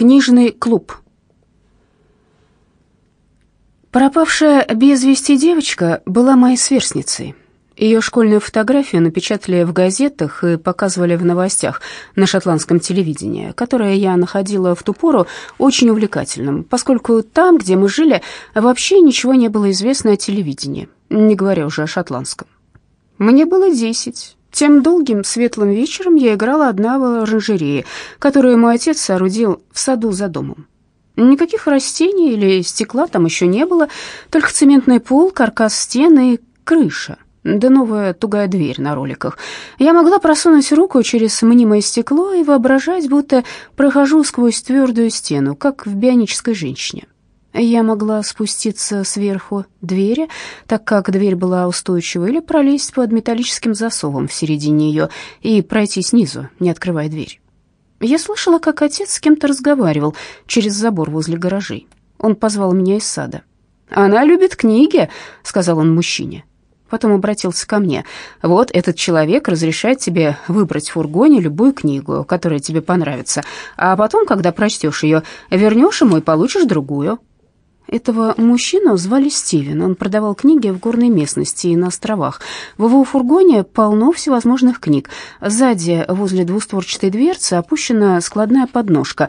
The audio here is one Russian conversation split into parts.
Книжный клуб. Пропавшая без вести девочка была моей сверстницей. Ее школьную фотографию напечатали в газетах и показывали в новостях на шотландском телевидении, которое я находила в ту пору очень увлекательным, поскольку там, где мы жили, вообще ничего не было известно о телевидении, не говоря уже о шотландском. Мне было десять. Тем долгим светлым вечером я играла одна в оранжерее, которую мой отец соорудил в саду за домом. Никаких растений или стекла там еще не было, только цементный пол, каркас стены и крыша — да новая тугая дверь на роликах. Я могла просунуть руку через мнимое стекло и воображать, будто прохожу сквозь твердую стену, как в бионической женщине. Я могла спуститься сверху двери, так как дверь была устойчивой, или пролезть под металлическим засовом в середине ее и пройти снизу, не открывая дверь. Я слышала, как отец с кем-то разговаривал через забор возле гаражей. Он позвал меня из сада. «Она любит книги», — сказал он мужчине. Потом обратился ко мне. «Вот этот человек разрешает тебе выбрать в фургоне любую книгу, которая тебе понравится, а потом, когда прочтешь ее, вернешь ему и получишь другую». Этого мужчину звали Стивен. Он продавал книги в горной местности и на островах. В его фургоне полно всевозможных книг. Сзади, возле двустворчатой дверцы, опущена складная подножка.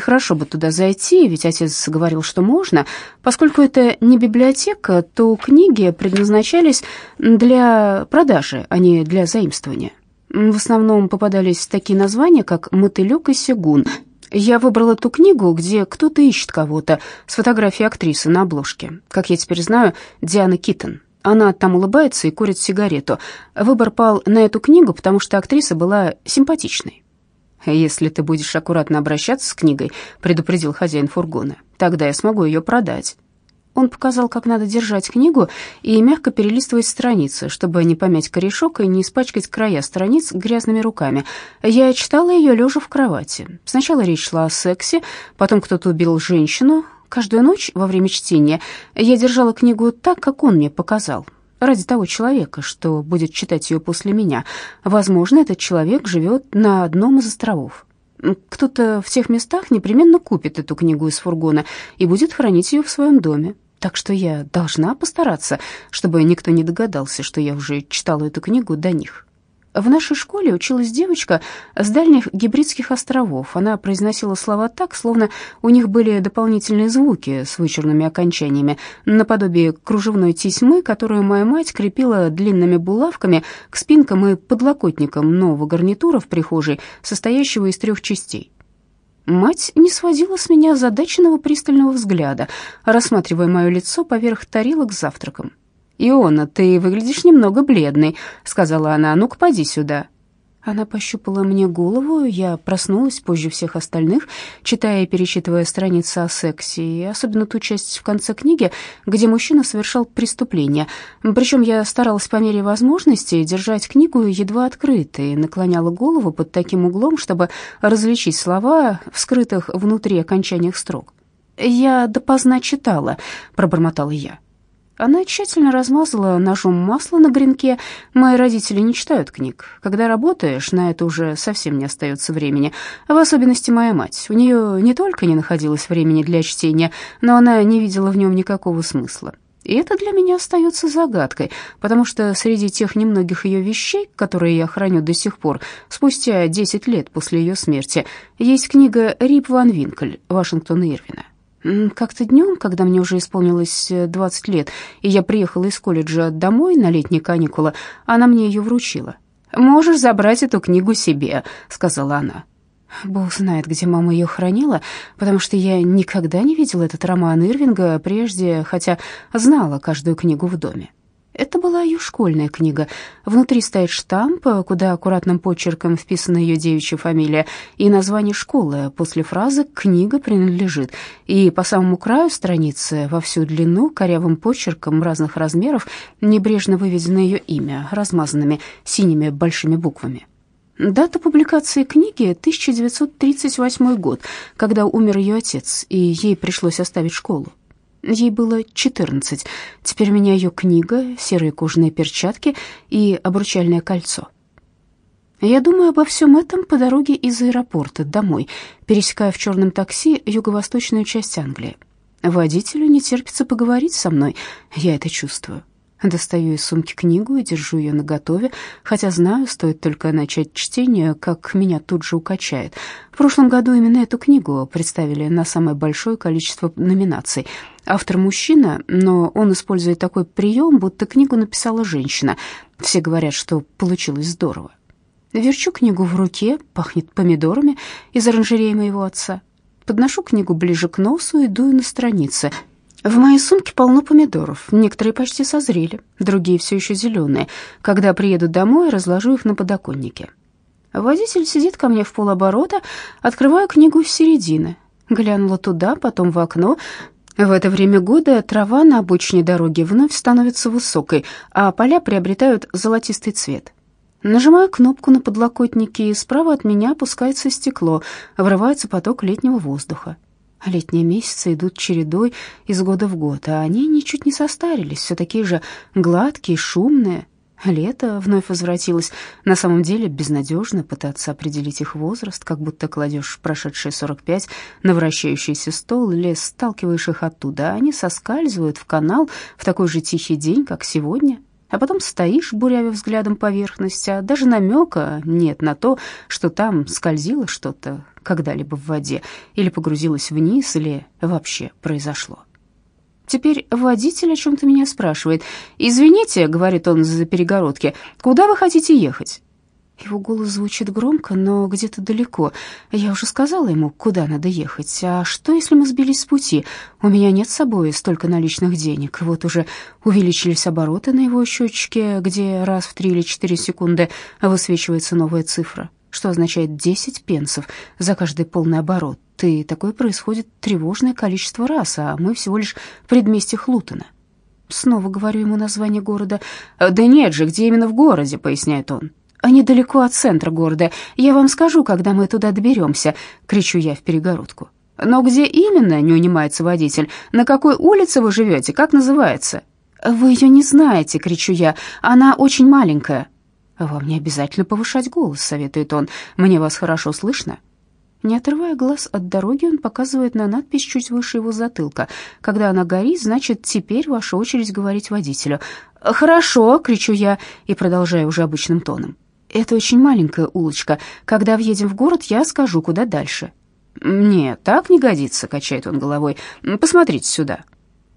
Хорошо бы туда зайти, ведь отец говорил, что можно. Поскольку это не библиотека, то книги предназначались для продажи, а не для заимствования. В основном попадались такие названия, как «Мотылек» и «Сегун», я выбрала ту книгу, где кто-то ищет кого-то, с фотографией актрисы на обложке. Как я теперь знаю, Диана Киттон. Она там улыбается и курит сигарету. Выбор пал на эту книгу, потому что актриса была симпатичной. «Если ты будешь аккуратно обращаться с книгой», — предупредил хозяин фургона, «тогда я смогу ее продать». Он показал, как надо держать книгу и мягко перелистывать страницы, чтобы не помять корешок и не испачкать края страниц грязными руками. Я читала ее лежа в кровати. Сначала речь шла о сексе, потом кто-то убил женщину. Каждую ночь во время чтения я держала книгу так, как он мне показал, ради того человека, что будет читать ее после меня. Возможно, этот человек живет на одном из островов. Кто-то в тех местах непременно купит эту книгу из фургона и будет хранить ее в своем доме. Так что я должна постараться, чтобы никто не догадался, что я уже читала эту книгу до них. В нашей школе училась девочка с дальних гибридских островов. Она произносила слова так, словно у них были дополнительные звуки с вычурными окончаниями, наподобие кружевной тесьмы, которую моя мать крепила длинными булавками к спинкам и подлокотникам нового гарнитура в прихожей, состоящего из трех частей. Мать не сводила с меня задаченного пристального взгляда, рассматривая мое лицо поверх тарелок с завтраком. «Иона, ты выглядишь немного бледной», — сказала она. «Ну-ка, поди сюда». Она пощупала мне голову, я проснулась позже всех остальных, читая и перечитывая страницы о сексе, и особенно ту часть в конце книги, где мужчина совершал преступление. Причем я старалась по мере возможности держать книгу едва открытой, наклоняла голову под таким углом, чтобы различить слова в скрытых внутри окончаниях строк. «Я допоздна читала», — пробормотала я. Она тщательно размазала ножом масло на гренке. Мои родители не читают книг. Когда работаешь, на это уже совсем не остается времени. В особенности моя мать. У нее не только не находилось времени для чтения, но она не видела в нем никакого смысла. И это для меня остается загадкой, потому что среди тех немногих ее вещей, которые я храню до сих пор, спустя 10 лет после ее смерти, есть книга Рип Ван Винкель Вашингтона Ирвина. Как-то днем, когда мне уже исполнилось 20 э, лет, и я приехала из колледжа домой на летние каникулы, она мне ее вручила. «Можешь забрать эту книгу себе», — сказала она. Бог знает, где мама ее хранила, потому что я никогда не видела этот роман Ирвинга прежде, хотя знала каждую книгу в доме. Это была ее школьная книга. Внутри стоит штамп, куда аккуратным почерком вписана ее девичья фамилия и название школы. После фразы «книга принадлежит». И по самому краю страницы во всю длину корявым почерком разных размеров небрежно выведено ее имя размазанными синими большими буквами. Дата публикации книги 1938 год, когда умер ее отец, и ей пришлось оставить школу. Ей было 14. Теперь у меня ее книга, серые кожаные перчатки и обручальное кольцо. Я думаю обо всем этом по дороге из аэропорта домой, пересекая в черном такси юго-восточную часть Англии. Водителю не терпится поговорить со мной, я это чувствую. Достаю из сумки книгу и держу ее наготове, хотя знаю, стоит только начать чтение, как меня тут же укачает. В прошлом году именно эту книгу представили на самое большое количество номинаций. Автор мужчина, но он использует такой прием, будто книгу написала женщина. Все говорят, что получилось здорово. Верчу книгу в руке, пахнет помидорами из оранжереи моего отца. Подношу книгу ближе к носу и дую на страницы. В моей сумке полно помидоров. Некоторые почти созрели, другие все еще зеленые. Когда приеду домой, разложу их на подоконнике. Водитель сидит ко мне в полоборота, открываю книгу с середины. Глянула туда, потом в окно. В это время года трава на обочине дороги вновь становится высокой, а поля приобретают золотистый цвет. Нажимаю кнопку на подлокотнике, и справа от меня опускается стекло, врывается поток летнего воздуха. Летние месяцы идут чередой из года в год, а они ничуть не состарились, все такие же гладкие, шумные. Лето вновь возвратилось. На самом деле безнадежно пытаться определить их возраст, как будто кладешь прошедшие 45 на вращающийся стол или сталкиваешь их оттуда, а они соскальзывают в канал в такой же тихий день, как сегодня, а потом стоишь, бурявя взглядом поверхность, а даже намека нет на то, что там скользило что-то когда-либо в воде, или погрузилось вниз, или вообще произошло. Теперь водитель о чем-то меня спрашивает. «Извините», — говорит он за перегородки, — «куда вы хотите ехать?» Его голос звучит громко, но где-то далеко. Я уже сказала ему, куда надо ехать. А что, если мы сбились с пути? У меня нет с собой столько наличных денег. Вот уже увеличились обороты на его счетчике, где раз в три или четыре секунды высвечивается новая цифра, что означает 10 пенсов за каждый полный оборот. И такое происходит тревожное количество раз, а мы всего лишь в предместьях Лутона. Снова говорю ему название города. «Да нет же, где именно в городе?» — поясняет он. Они далеко от центра города. Я вам скажу, когда мы туда доберемся», — кричу я в перегородку. «Но где именно?» — не унимается водитель. «На какой улице вы живете? Как называется?» «Вы ее не знаете», — кричу я. «Она очень маленькая». «Вам не обязательно повышать голос», — советует он. «Мне вас хорошо слышно». Не отрывая глаз от дороги, он показывает на надпись чуть выше его затылка. Когда она горит, значит, теперь ваша очередь говорить водителю. «Хорошо», — кричу я и продолжаю уже обычным тоном. Это очень маленькая улочка. Когда въедем в город, я скажу, куда дальше». «Нет, так не годится», — качает он головой. «Посмотрите сюда».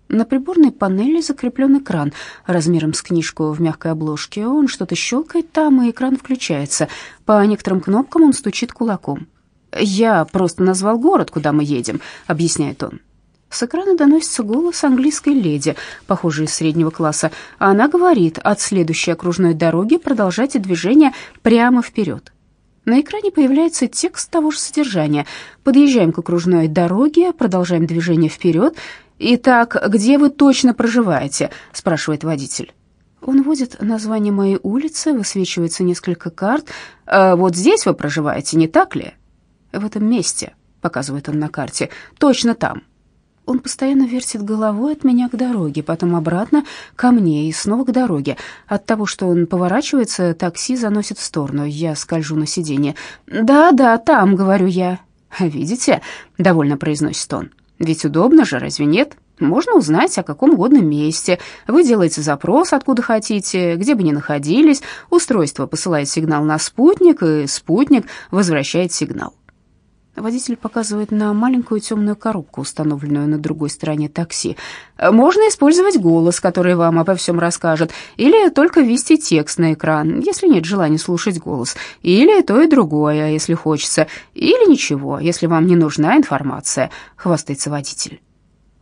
На приборной панели закреплен экран размером с книжку в мягкой обложке. Он что-то щелкает там, и экран включается. По некоторым кнопкам он стучит кулаком. «Я просто назвал город, куда мы едем», — объясняет он. С экрана доносится голос английской леди, похожей из среднего класса. Она говорит, от следующей окружной дороги продолжайте движение прямо вперед. На экране появляется текст того же содержания. Подъезжаем к окружной дороге, продолжаем движение вперед. «Итак, где вы точно проживаете?» – спрашивает водитель. Он вводит название моей улицы, высвечивается несколько карт. «А «Вот здесь вы проживаете, не так ли?» «В этом месте», — показывает он на карте, — «точно там». Он постоянно вертит головой от меня к дороге, потом обратно ко мне и снова к дороге. От того, что он поворачивается, такси заносит в сторону. Я скольжу на сиденье. «Да-да, там», — говорю я. «Видите?» — довольно произносит он. «Ведь удобно же, разве нет?» Можно узнать о каком угодно месте. Вы делаете запрос, откуда хотите, где бы ни находились. Устройство посылает сигнал на спутник, и спутник возвращает сигнал. Водитель показывает на маленькую темную коробку, установленную на другой стороне такси. Можно использовать голос, который вам обо всем расскажет, или только ввести текст на экран, если нет желания слушать голос, или то и другое, если хочется, или ничего, если вам не нужна информация, хвастается водитель.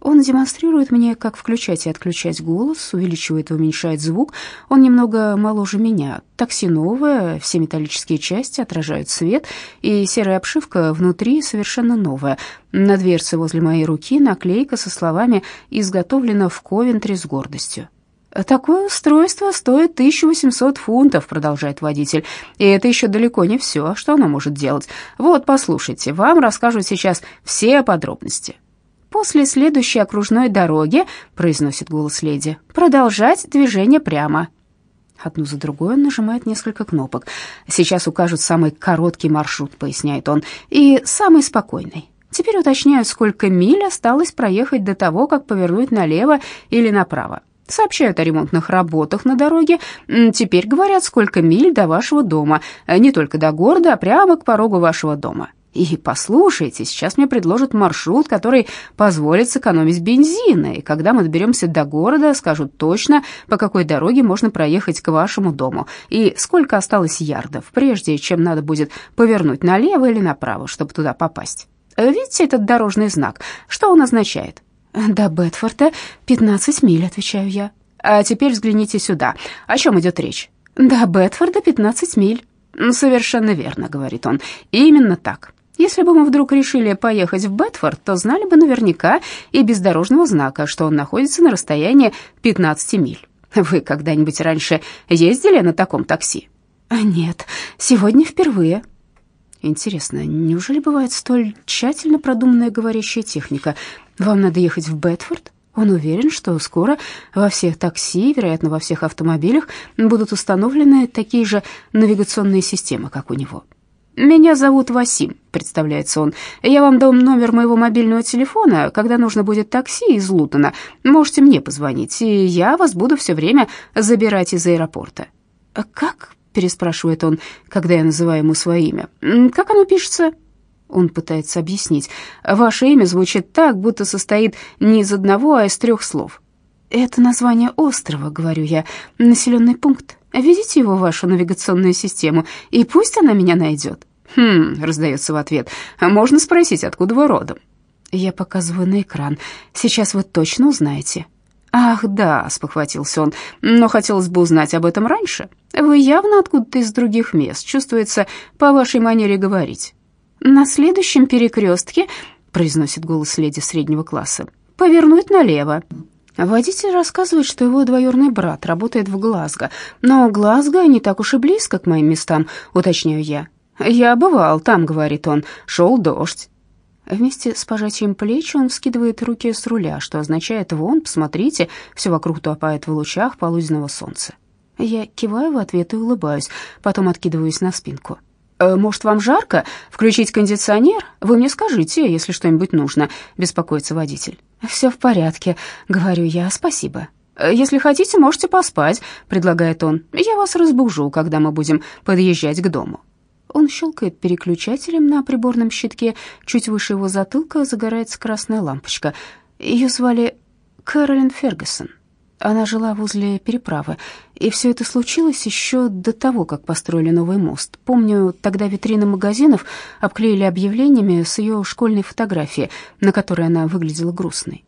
Он демонстрирует мне, как включать и отключать голос, увеличивает и уменьшает звук. Он немного моложе меня. Такси новое, все металлические части отражают свет, и серая обшивка внутри совершенно новая. На дверце возле моей руки наклейка со словами «Изготовлено в Ковентри с гордостью». «Такое устройство стоит 1800 фунтов», — продолжает водитель. «И это еще далеко не все, что оно может делать. Вот, послушайте, вам расскажу сейчас все подробности». «После следующей окружной дороги», — произносит голос леди, — «продолжать движение прямо». Одну за другой он нажимает несколько кнопок. «Сейчас укажут самый короткий маршрут», — поясняет он, — «и самый спокойный. Теперь уточняют, сколько миль осталось проехать до того, как повернуть налево или направо. Сообщают о ремонтных работах на дороге. Теперь говорят, сколько миль до вашего дома. Не только до города, а прямо к порогу вашего дома. И послушайте, сейчас мне предложат маршрут, который позволит сэкономить бензина, и когда мы доберемся до города, скажут точно, по какой дороге можно проехать к вашему дому, и сколько осталось ярдов, прежде чем надо будет повернуть налево или направо, чтобы туда попасть. Видите этот дорожный знак? Что он означает? «До Бетфорда 15 миль», — отвечаю я. «А теперь взгляните сюда. О чем идет речь?» «До Бетфорда 15 миль». «Совершенно верно», — говорит он. «Именно так. Если бы мы вдруг решили поехать в Бетфорд, то знали бы наверняка и без дорожного знака, что он находится на расстоянии 15 миль. Вы когда-нибудь раньше ездили на таком такси? Нет, сегодня впервые. Интересно, неужели бывает столь тщательно продуманная говорящая техника? Вам надо ехать в Бетфорд? Он уверен, что скоро во всех такси, вероятно, во всех автомобилях будут установлены такие же навигационные системы, как у него. «Меня зовут Васим», — представляется он. «Я вам дам номер моего мобильного телефона. Когда нужно будет такси из Лутона, можете мне позвонить, и я вас буду все время забирать из аэропорта». «А «Как?» — переспрашивает он, когда я называю ему свое имя. «Как оно пишется?» Он пытается объяснить. «Ваше имя звучит так, будто состоит не из одного, а из трех слов». «Это название острова», — говорю я, — «населенный пункт. Введите его в вашу навигационную систему, и пусть она меня найдет». «Хм», — раздается в ответ, — «можно спросить, откуда вы родом?» Я показываю на экран. «Сейчас вы точно узнаете». «Ах, да», — спохватился он, — «но хотелось бы узнать об этом раньше. Вы явно откуда-то из других мест, чувствуется по вашей манере говорить». «На следующем перекрестке», — произносит голос леди среднего класса, — «повернуть налево». Водитель рассказывает, что его двоюродный брат работает в Глазго, но Глазго не так уж и близко к моим местам, уточняю я. «Я бывал там», — говорит он, — «шел дождь». Вместе с пожатием плеч он вскидывает руки с руля, что означает «вон, посмотрите, все вокруг топает в лучах полуденного солнца». Я киваю в ответ и улыбаюсь, потом откидываюсь на спинку. «Э, «Может, вам жарко? Включить кондиционер? Вы мне скажите, если что-нибудь нужно», — беспокоится водитель. «Все в порядке», — говорю я, — «спасибо». «Э, «Если хотите, можете поспать», — предлагает он. «Я вас разбужу, когда мы будем подъезжать к дому». Он щелкает переключателем на приборном щитке. Чуть выше его затылка загорается красная лампочка. Ее звали Кэролин Фергюсон. Она жила возле переправы, и все это случилось еще до того, как построили новый мост. Помню, тогда витрины магазинов обклеили объявлениями с ее школьной фотографией, на которой она выглядела грустной.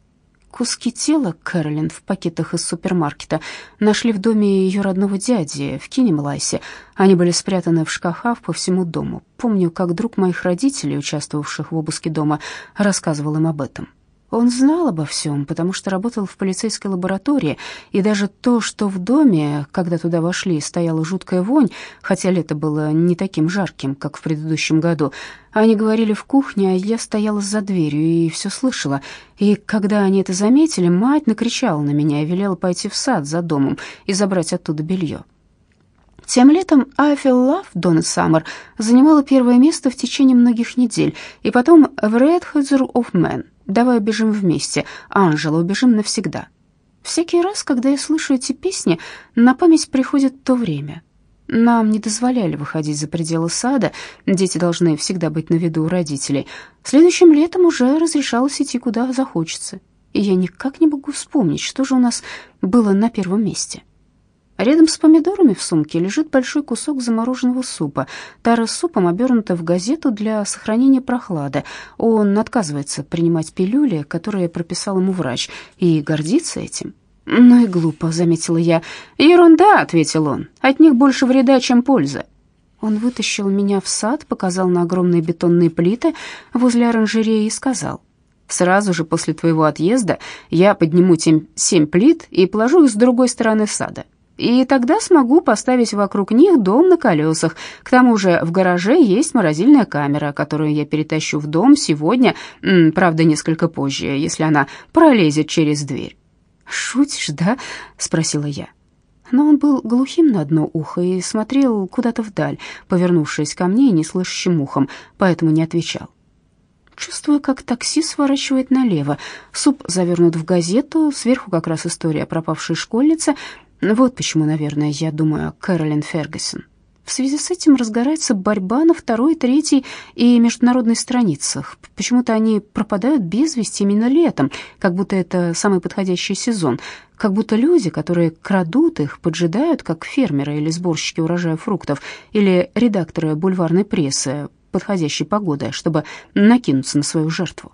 Куски тела Кэролин в пакетах из супермаркета нашли в доме ее родного дяди в Кинемлайсе. Они были спрятаны в шкафах по всему дому. Помню, как друг моих родителей, участвовавших в обыске дома, рассказывал им об этом. Он знал обо всем, потому что работал в полицейской лаборатории, и даже то, что в доме, когда туда вошли, стояла жуткая вонь, хотя лето было не таким жарким, как в предыдущем году. Они говорили в кухне, а я стояла за дверью и все слышала. И когда они это заметили, мать накричала на меня и велела пойти в сад за домом и забрать оттуда белье. Тем летом I Feel Love Донна Саммер занимала первое место в течение многих недель, и потом в Red Hood of Men Давай убежим вместе, Анжела, убежим навсегда. Всякий раз, когда я слышу эти песни, на память приходит то время. Нам не дозволяли выходить за пределы сада, дети должны всегда быть на виду у родителей. Следующим летом уже разрешалось идти куда захочется, и я никак не могу вспомнить, что же у нас было на первом месте. Рядом с помидорами в сумке лежит большой кусок замороженного супа. Тара с супом обернута в газету для сохранения прохлады. Он отказывается принимать пилюли, которые прописал ему врач, и гордится этим. «Ну и глупо», — заметила я. «Ерунда», — ответил он. «От них больше вреда, чем польза». Он вытащил меня в сад, показал на огромные бетонные плиты возле оранжереи и сказал, «Сразу же после твоего отъезда я подниму тем семь плит и положу их с другой стороны сада и тогда смогу поставить вокруг них дом на колесах. К тому же в гараже есть морозильная камера, которую я перетащу в дом сегодня, правда, несколько позже, если она пролезет через дверь». «Шутишь, да?» — спросила я. но он был глухим на одно ухо и смотрел куда-то вдаль, повернувшись ко мне и неслышащим ухом, поэтому не отвечал. Чувствую, как такси сворачивает налево. Суп завернут в газету, сверху как раз история пропавшей школьнице. Вот почему, наверное, я думаю о Кэролин Фергюсон. В связи с этим разгорается борьба на второй, третьей и международной страницах. Почему-то они пропадают без вести именно летом, как будто это самый подходящий сезон, как будто люди, которые крадут их, поджидают, как фермеры или сборщики урожая фруктов, или редакторы бульварной прессы, подходящей погоды, чтобы накинуться на свою жертву.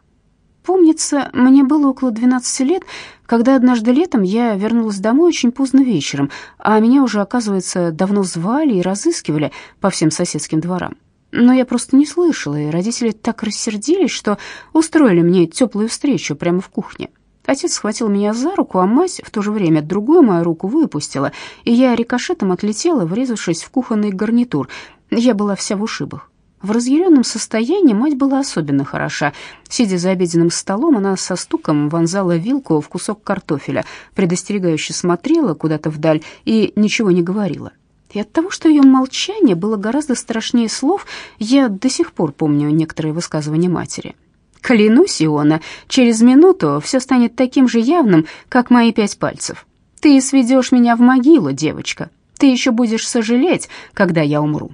Помнится, мне было около 12 лет, когда однажды летом я вернулась домой очень поздно вечером, а меня уже, оказывается, давно звали и разыскивали по всем соседским дворам. Но я просто не слышала, и родители так рассердились, что устроили мне теплую встречу прямо в кухне. Отец схватил меня за руку, а мать в то же время другую мою руку выпустила, и я рикошетом отлетела, врезавшись в кухонный гарнитур. Я была вся в ушибах. В разъяренном состоянии мать была особенно хороша. Сидя за обеденным столом, она со стуком вонзала вилку в кусок картофеля, предостерегающе смотрела куда-то вдаль и ничего не говорила. И от того, что ее молчание было гораздо страшнее слов, я до сих пор помню некоторые высказывания матери. «Клянусь, Иона, через минуту все станет таким же явным, как мои пять пальцев. Ты сведешь меня в могилу, девочка. Ты еще будешь сожалеть, когда я умру».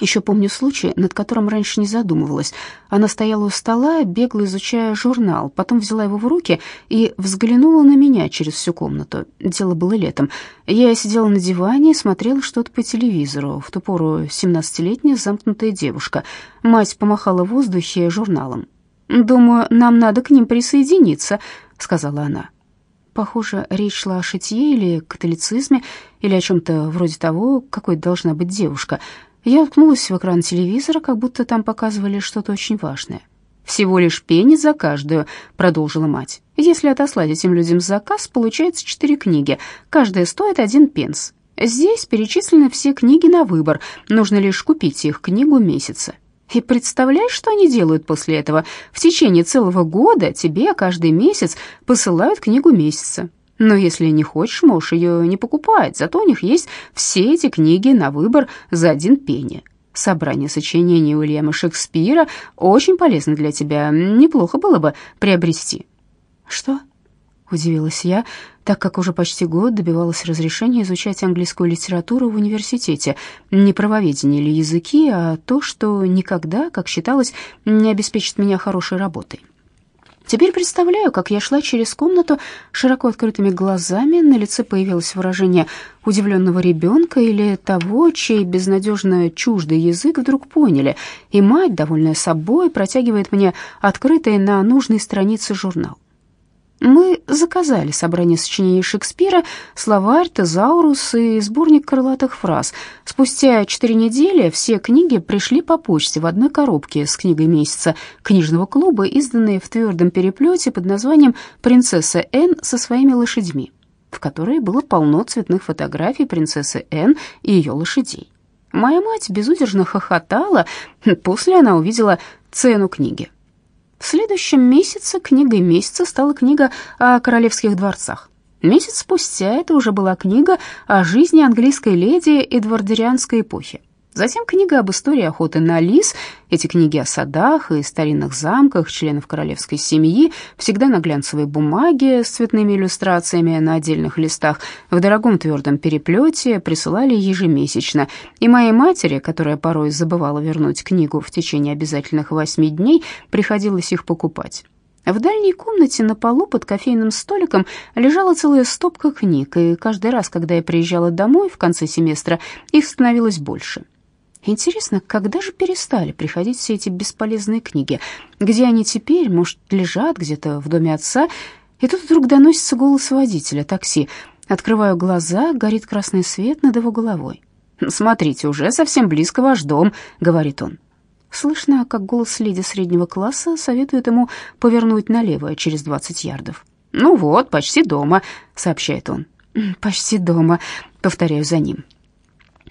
Еще помню случай, над которым раньше не задумывалась. Она стояла у стола, бегло изучая журнал, потом взяла его в руки и взглянула на меня через всю комнату. Дело было летом. Я сидела на диване и смотрела что-то по телевизору. В ту пору семнадцатилетняя замкнутая девушка. Мать помахала в воздухе журналом. «Думаю, нам надо к ним присоединиться», — сказала она. Похоже, речь шла о шитье или католицизме, или о чем-то вроде того, какой должна быть девушка — я уткнулась в экран телевизора, как будто там показывали что-то очень важное. «Всего лишь пенни за каждую», — продолжила мать. «Если отослать этим людям заказ, получается четыре книги. Каждая стоит один пенс. Здесь перечислены все книги на выбор. Нужно лишь купить их книгу месяца. И представляешь, что они делают после этого? В течение целого года тебе каждый месяц посылают книгу месяца. Но если не хочешь, можешь ее не покупать, зато у них есть все эти книги на выбор за один пенни. Собрание сочинений Уильяма Шекспира очень полезно для тебя, неплохо было бы приобрести». «Что?» — удивилась я, так как уже почти год добивалась разрешения изучать английскую литературу в университете. Не правоведение или языки, а то, что никогда, как считалось, не обеспечит меня хорошей работой. Теперь представляю, как я шла через комнату широко открытыми глазами, на лице появилось выражение удивленного ребенка или того, чей безнадежно чуждый язык вдруг поняли, и мать, довольная собой, протягивает мне открытый на нужной странице журнал. Мы заказали собрание сочинений Шекспира, словарь, тезаурус и сборник крылатых фраз. Спустя четыре недели все книги пришли по почте в одной коробке с книгой месяца книжного клуба, изданные в твердом переплете под названием «Принцесса Н со своими лошадьми», в которой было полно цветных фотографий принцессы Н и ее лошадей. Моя мать безудержно хохотала, после она увидела цену книги. В следующем месяце книгой месяца стала книга о королевских дворцах. Месяц спустя это уже была книга о жизни английской леди эдвардерианской эпохи. Затем книга об истории охоты на лис, эти книги о садах и старинных замках членов королевской семьи, всегда на глянцевой бумаге с цветными иллюстрациями на отдельных листах, в дорогом твердом переплете, присылали ежемесячно. И моей матери, которая порой забывала вернуть книгу в течение обязательных восьми дней, приходилось их покупать. В дальней комнате на полу под кофейным столиком лежала целая стопка книг, и каждый раз, когда я приезжала домой в конце семестра, их становилось больше. Интересно, когда же перестали приходить все эти бесполезные книги? Где они теперь? Может, лежат где-то в доме отца? И тут вдруг доносится голос водителя такси. Открываю глаза, горит красный свет над его головой. «Смотрите, уже совсем близко ваш дом», — говорит он. Слышно, как голос леди среднего класса советует ему повернуть налево через 20 ярдов. «Ну вот, почти дома», — сообщает он. «Почти дома», — повторяю за ним.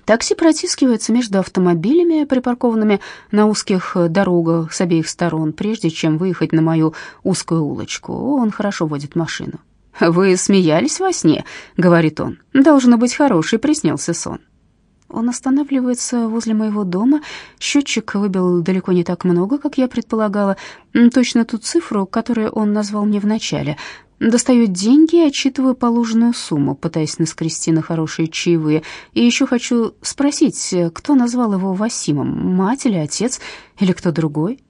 Такси протискивается между автомобилями, припаркованными на узких дорогах с обеих сторон, прежде чем выехать на мою узкую улочку. Он хорошо водит машину. «Вы смеялись во сне?» — говорит он. «Должно быть, хороший приснился сон». Он останавливается возле моего дома. Счетчик выбил далеко не так много, как я предполагала. Точно ту цифру, которую он назвал мне вначале. Достаю деньги и отчитываю положенную сумму, пытаясь наскрести на хорошие чаевые. И еще хочу спросить, кто назвал его Васимом, мать или отец, или кто другой?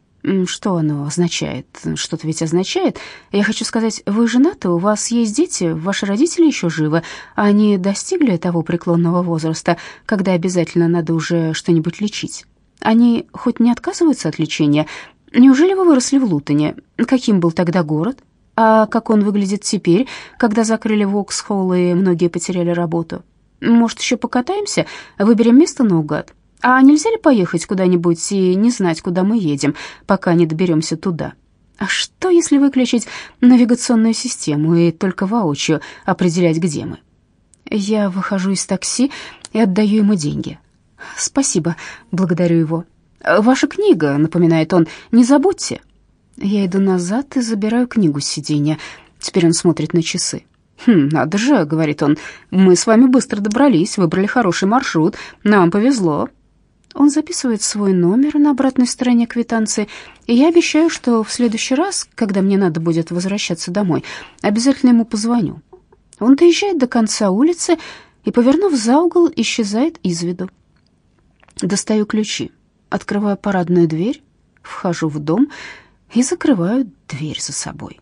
Что оно означает? Что-то ведь означает. Я хочу сказать, вы женаты, у вас есть дети, ваши родители еще живы, они достигли того преклонного возраста, когда обязательно надо уже что-нибудь лечить. Они хоть не отказываются от лечения? Неужели вы выросли в Лутоне? Каким был тогда город? А как он выглядит теперь, когда закрыли Воксхолл и многие потеряли работу? Может, еще покатаемся? Выберем место наугад?» А нельзя ли поехать куда-нибудь и не знать, куда мы едем, пока не доберемся туда? А что, если выключить навигационную систему и только воочию определять, где мы? Я выхожу из такси и отдаю ему деньги. Спасибо, благодарю его. Ваша книга, напоминает он, не забудьте. Я иду назад и забираю книгу с сиденья. Теперь он смотрит на часы. «Хм, надо же», — говорит он, — «мы с вами быстро добрались, выбрали хороший маршрут, нам повезло». Он записывает свой номер на обратной стороне квитанции, и я обещаю, что в следующий раз, когда мне надо будет возвращаться домой, обязательно ему позвоню. Он доезжает до конца улицы и, повернув за угол, исчезает из виду. Достаю ключи, открываю парадную дверь, вхожу в дом и закрываю дверь за собой.